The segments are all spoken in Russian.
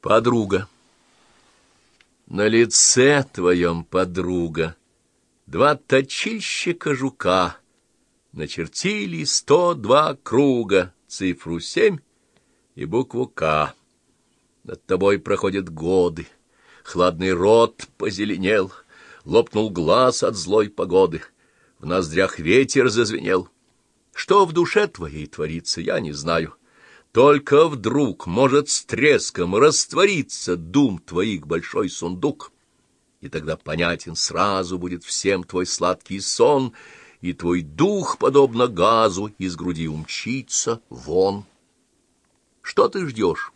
Подруга. На лице твоем, подруга, Два точильщика жука Начертили сто два круга, Цифру семь и букву «К». Над тобой проходят годы, Хладный рот позеленел, Лопнул глаз от злой погоды, В ноздрях ветер зазвенел. Что в душе твоей творится, я не знаю. Только вдруг может с треском раствориться дум твоих большой сундук, и тогда понятен сразу будет всем твой сладкий сон, и твой дух, подобно газу, из груди умчится вон. Что ты ждешь?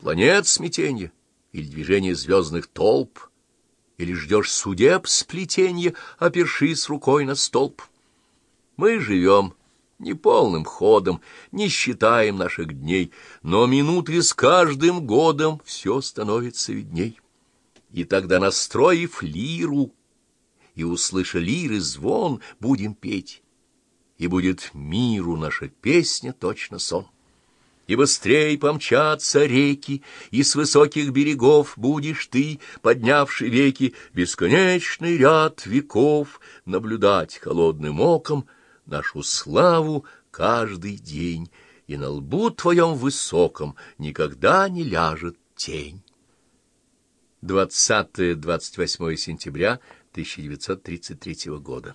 Планет смятенья или движение звездных толп? Или ждешь судеб сплетенья, опершись рукой на столб? Мы живем не полным ходом, не считаем наших дней, но минуты с каждым годом все становится видней. И тогда, настроив лиру и услыша лиры звон, будем петь, и будет миру наша песня точно сон. И быстрей помчатся реки, и с высоких берегов будешь ты, поднявший веки, бесконечный ряд веков, наблюдать холодным оком нашу славу каждый день, и на лбу твоем высоком никогда не ляжет тень. 20-28 сентября 1933 года.